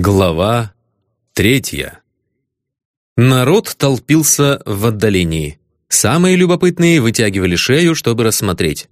Глава третья. Народ толпился в отдалении. Самые любопытные вытягивали шею, чтобы рассмотреть.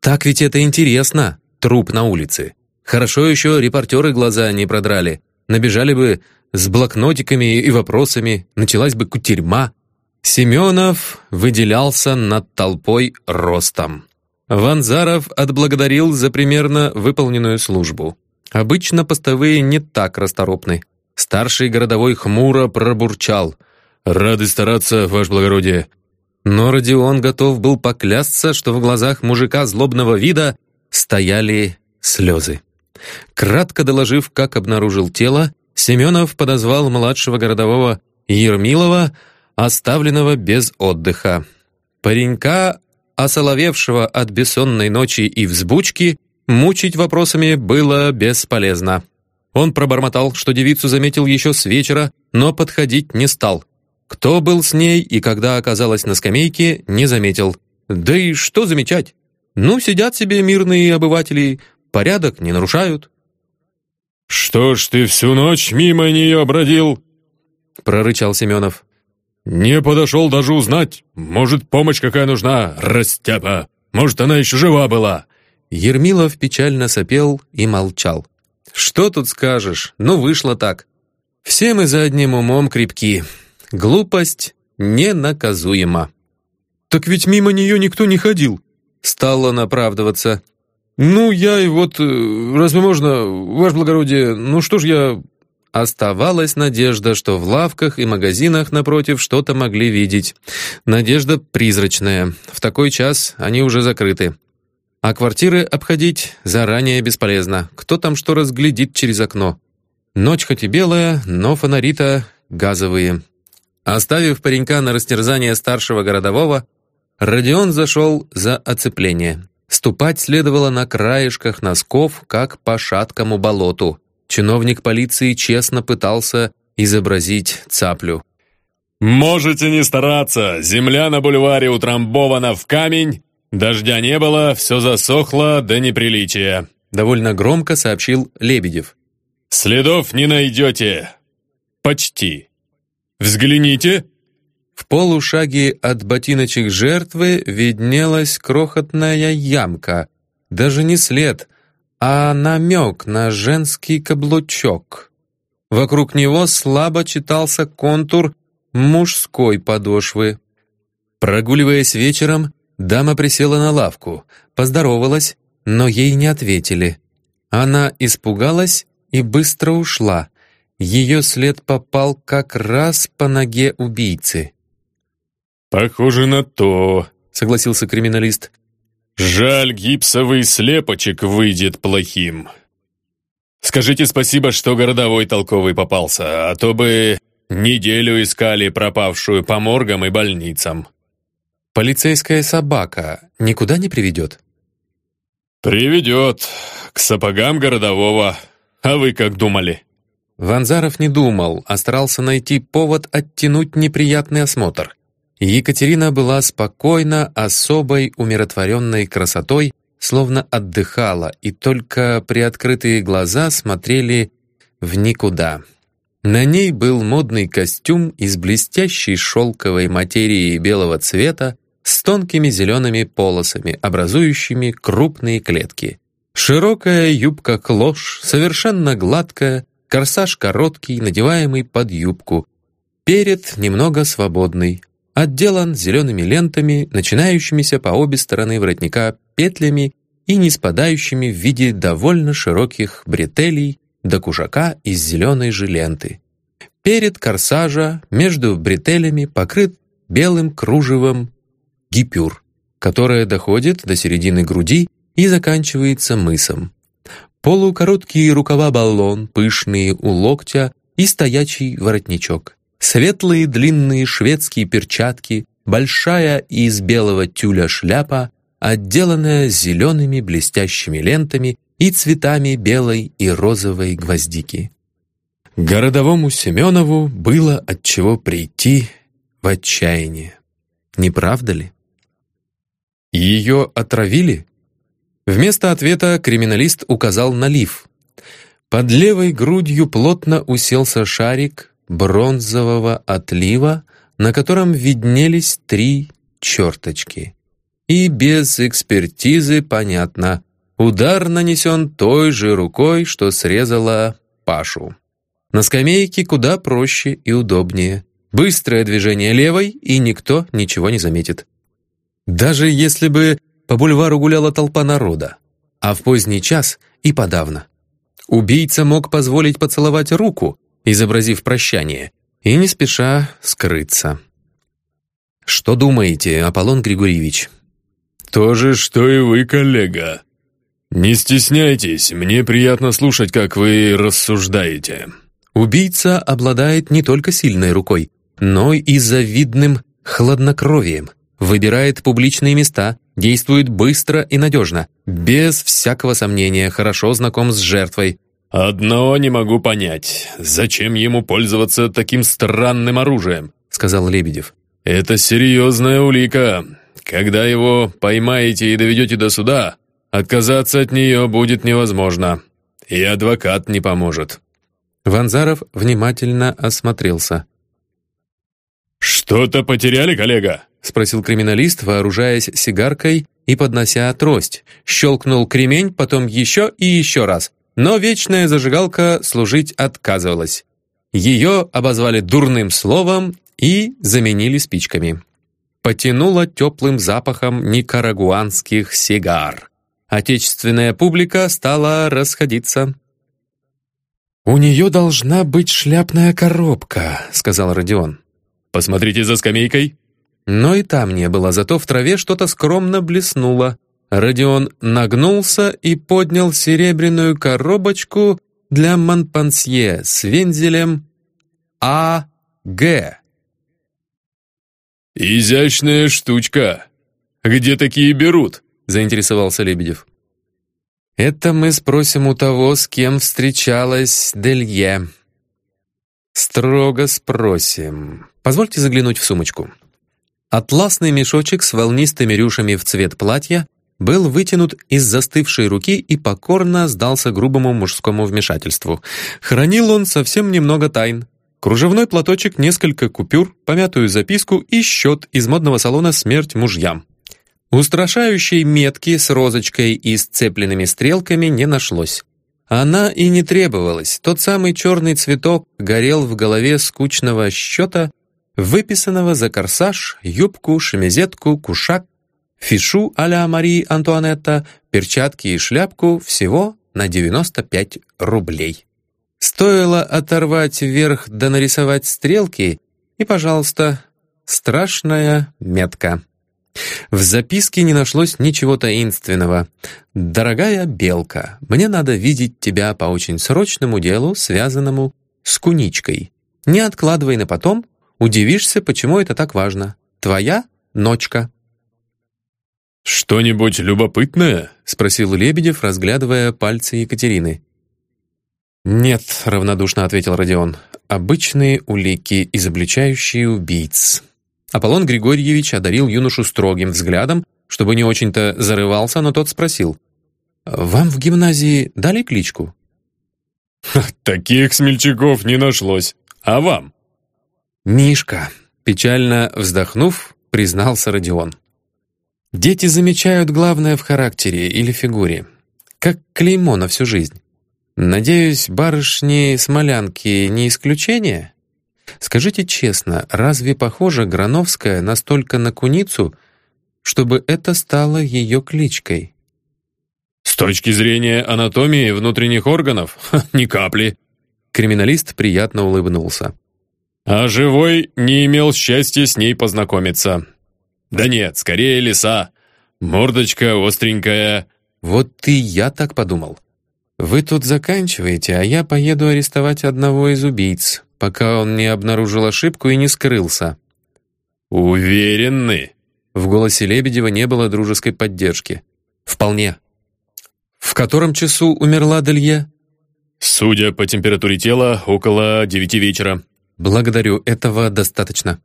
Так ведь это интересно, труп на улице. Хорошо еще репортеры глаза не продрали. Набежали бы с блокнотиками и вопросами, началась бы кутерьма. Семенов выделялся над толпой ростом. Ванзаров отблагодарил за примерно выполненную службу. Обычно постовые не так расторопны. Старший городовой хмуро пробурчал. «Рады стараться, ваше благородие». Но Родион готов был поклясться, что в глазах мужика злобного вида стояли слезы. Кратко доложив, как обнаружил тело, Семенов подозвал младшего городового Ермилова, оставленного без отдыха. Паренька, осоловевшего от бессонной ночи и взбучки, Мучить вопросами было бесполезно. Он пробормотал, что девицу заметил еще с вечера, но подходить не стал. Кто был с ней и когда оказалась на скамейке, не заметил. Да и что замечать? Ну, сидят себе мирные обыватели, порядок не нарушают. «Что ж ты всю ночь мимо нее бродил?» прорычал Семенов. «Не подошел даже узнать. Может, помощь какая нужна, растяпа? Может, она еще жива была?» Ермилов печально сопел и молчал. «Что тут скажешь? Ну, вышло так. Все мы за одним умом крепки. Глупость ненаказуема». «Так ведь мимо нее никто не ходил», — стал он оправдываться. «Ну, я и вот, э, разве можно, ваше благородие, ну что ж я...» Оставалась надежда, что в лавках и магазинах напротив что-то могли видеть. Надежда призрачная. В такой час они уже закрыты. А квартиры обходить заранее бесполезно. Кто там что разглядит через окно? Ночь хоть и белая, но фонари-то газовые. Оставив паренька на растерзание старшего городового, Родион зашел за оцепление. Ступать следовало на краешках носков, как по шаткому болоту. Чиновник полиции честно пытался изобразить цаплю. «Можете не стараться, земля на бульваре утрамбована в камень, «Дождя не было, все засохло до неприличия», — довольно громко сообщил Лебедев. «Следов не найдете. Почти. Взгляните». В полушаге от ботиночек жертвы виднелась крохотная ямка. Даже не след, а намек на женский каблучок. Вокруг него слабо читался контур мужской подошвы. Прогуливаясь вечером, Дама присела на лавку, поздоровалась, но ей не ответили. Она испугалась и быстро ушла. Ее след попал как раз по ноге убийцы. «Похоже на то», — согласился криминалист. «Жаль, гипсовый слепочек выйдет плохим. Скажите спасибо, что городовой толковый попался, а то бы неделю искали пропавшую по моргам и больницам». Полицейская собака никуда не приведет? Приведет. К сапогам городового. А вы как думали? Ванзаров не думал, а старался найти повод оттянуть неприятный осмотр. Екатерина была спокойна, особой умиротворенной красотой, словно отдыхала, и только приоткрытые глаза смотрели в никуда. На ней был модный костюм из блестящей шелковой материи белого цвета, с тонкими зелеными полосами, образующими крупные клетки. Широкая юбка-клош, совершенно гладкая, корсаж короткий, надеваемый под юбку. Перед немного свободный, отделан зелеными лентами, начинающимися по обе стороны воротника петлями и не спадающими в виде довольно широких бретелей до кушака из зеленой же ленты. Перед корсажа между бретелями покрыт белым кружевом гипюр, которая доходит до середины груди и заканчивается мысом. Полукороткие рукава-баллон, пышные у локтя и стоячий воротничок. Светлые длинные шведские перчатки, большая из белого тюля шляпа, отделанная зелеными блестящими лентами и цветами белой и розовой гвоздики. Городовому Семенову было от чего прийти в отчаяние. Не правда ли? Ее отравили? Вместо ответа криминалист указал на лиф. Под левой грудью плотно уселся шарик бронзового отлива, на котором виднелись три черточки. И без экспертизы понятно, удар нанесен той же рукой, что срезала Пашу. На скамейке куда проще и удобнее. Быстрое движение левой, и никто ничего не заметит. Даже если бы по бульвару гуляла толпа народа, а в поздний час и подавно. Убийца мог позволить поцеловать руку, изобразив прощание, и не спеша скрыться. «Что думаете, Аполлон Григорьевич?» «То же, что и вы, коллега. Не стесняйтесь, мне приятно слушать, как вы рассуждаете». Убийца обладает не только сильной рукой, но и завидным хладнокровием. Выбирает публичные места, действует быстро и надежно, без всякого сомнения, хорошо знаком с жертвой. «Одно не могу понять. Зачем ему пользоваться таким странным оружием?» — сказал Лебедев. «Это серьезная улика. Когда его поймаете и доведете до суда, отказаться от нее будет невозможно. И адвокат не поможет». Ванзаров внимательно осмотрелся. «Что-то потеряли, коллега?» — спросил криминалист, вооружаясь сигаркой и поднося трость. Щелкнул кремень, потом еще и еще раз. Но вечная зажигалка служить отказывалась. Ее обозвали дурным словом и заменили спичками. Потянуло теплым запахом никарагуанских сигар. Отечественная публика стала расходиться. «У нее должна быть шляпная коробка», — сказал Родион. «Посмотрите за скамейкой». Но и там не было, зато в траве что-то скромно блеснуло. Родион нагнулся и поднял серебряную коробочку для Монпансье с вензелем А.Г. «Изящная штучка. Где такие берут?» — заинтересовался Лебедев. «Это мы спросим у того, с кем встречалась Делье». «Строго спросим. Позвольте заглянуть в сумочку». Атласный мешочек с волнистыми рюшами в цвет платья был вытянут из застывшей руки и покорно сдался грубому мужскому вмешательству. Хранил он совсем немного тайн. Кружевной платочек, несколько купюр, помятую записку и счет из модного салона «Смерть мужьям». Устрашающей метки с розочкой и сцепленными стрелками не нашлось. Она и не требовалась. Тот самый черный цветок горел в голове скучного счета, выписанного за корсаж, юбку, шемизетку, кушак, фишу а-ля Марии Антуанетта, перчатки и шляпку всего на 95 рублей. Стоило оторвать вверх да нарисовать стрелки, и, пожалуйста, страшная метка. В записке не нашлось ничего таинственного. «Дорогая Белка, мне надо видеть тебя по очень срочному делу, связанному с куничкой. Не откладывай на потом, Удивишься, почему это так важно. Твоя ночка». «Что-нибудь любопытное?» — спросил Лебедев, разглядывая пальцы Екатерины. «Нет», — равнодушно ответил Родион. «Обычные улики, изобличающие убийц». Аполлон Григорьевич одарил юношу строгим взглядом, чтобы не очень-то зарывался, но тот спросил. «Вам в гимназии дали кличку?» «Таких смельчаков не нашлось. А вам?» «Мишка», — печально вздохнув, признался Родион. «Дети замечают главное в характере или фигуре, как клеймо на всю жизнь. Надеюсь, барышни-смолянки не исключение? Скажите честно, разве похожа Грановская настолько на куницу, чтобы это стало ее кличкой?» «С точки зрения анатомии внутренних органов, ни капли!» Криминалист приятно улыбнулся. А живой не имел счастья с ней познакомиться. Да нет, скорее лиса. Мордочка остренькая. Вот и я так подумал. Вы тут заканчиваете, а я поеду арестовать одного из убийц, пока он не обнаружил ошибку и не скрылся. Уверены? В голосе Лебедева не было дружеской поддержки. Вполне. В котором часу умерла Делье? Судя по температуре тела, около девяти вечера. «Благодарю, этого достаточно».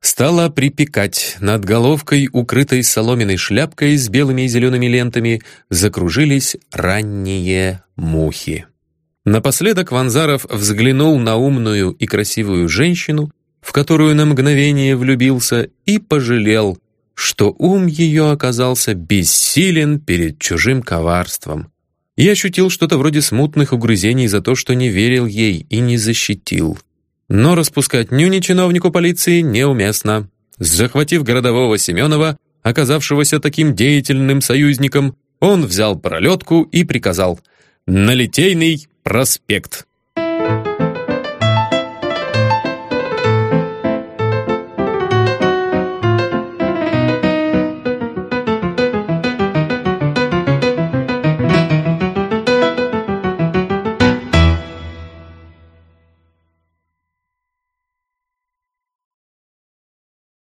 Стало припекать. Над головкой, укрытой соломенной шляпкой с белыми и зелеными лентами, закружились ранние мухи. Напоследок Ванзаров взглянул на умную и красивую женщину, в которую на мгновение влюбился, и пожалел, что ум ее оказался бессилен перед чужим коварством. И ощутил что-то вроде смутных угрызений за то, что не верил ей и не защитил. Но распускать нюни чиновнику полиции неуместно. Захватив городового Семенова, оказавшегося таким деятельным союзником, он взял пролетку и приказал «На Литейный проспект».